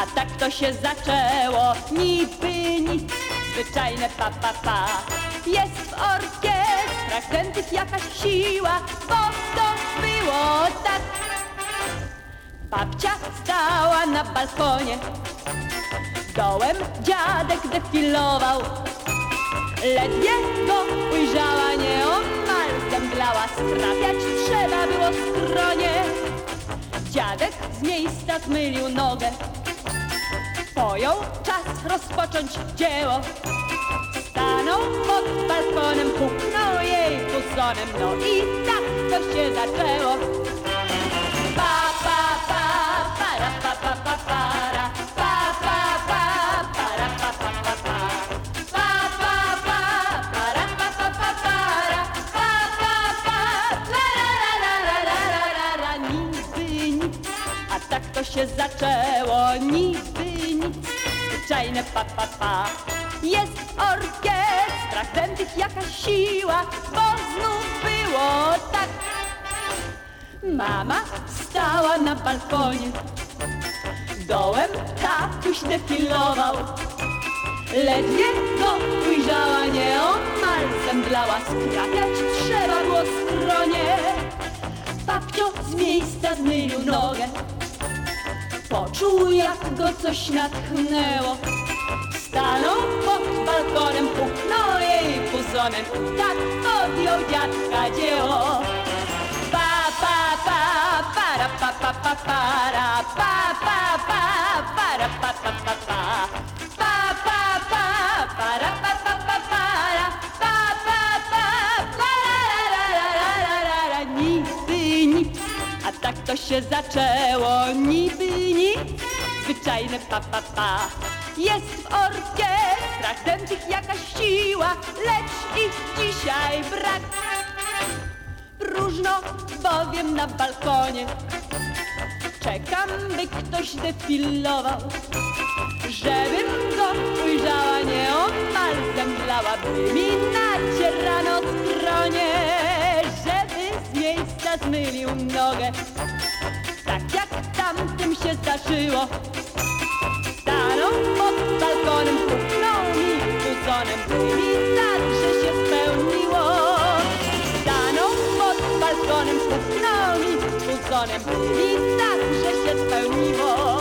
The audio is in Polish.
a tak to się zaczęło. Niby nic, zwyczajne pa, pa, pa. Jest w orkiestrach tętych jakaś siła, bo to było tak. Babcia stała na balkonie, dołem dziadek defilował. Ledwie go ujrzała, nieomal zemdlała, sprawiać trzeba było stronie. Dziadek z miejsca zmylił nogę, swoją, czas rozpocząć dzieło. Stanął pod balkonem, puknął jej buzonem, no i tak to się zaczęło. Pa, pa, pa, para, pa, pa, pa, para, pa, pa, pa, para, pa, pa, pa, para. się zaczęło niby zwyczajne pa, pa, pa. Jest w orkiestrach tętych jakaś siła, bo znów było tak. Mama stała na balkonie, dołem tatuś defilował. Ledwie go ujrzała, nieomal zemdlała, skrapiać trzeba było stronie. Babcio z miejsca zmylił nogę, poczuł jak go coś natchnęło. Stanął pod balkonem, puknął jej puzonem, tak podjął dziadka dzieło. Się zaczęło, niby nic, zwyczajne pa, pa, pa. Jest w orkiestrach tętych jakaś siła, lecz ich dzisiaj brak. Próżno bowiem na balkonie Czekam, by ktoś defilował Żebym go ujrzała nieomal zemdlała By mi nacierano stronie Żeby z miejsca zmylił nogę się zdarzyło Stanął pod balkonem, puknął mi puzonem By mi także się spełniło Stanął pod balkonem, puknął mi puzonem i także się spełniło.